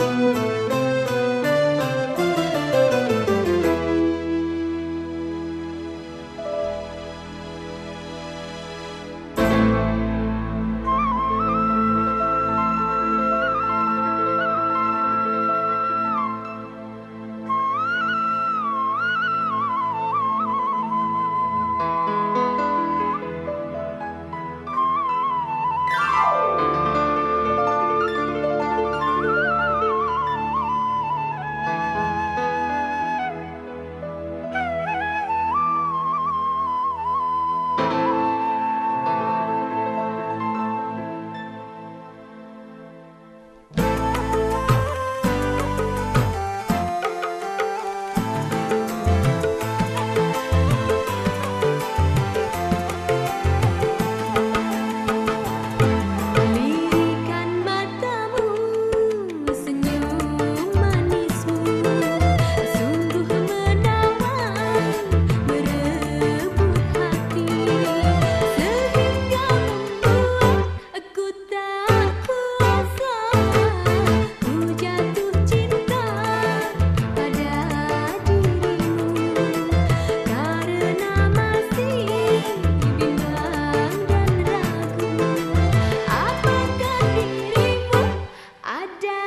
Música down.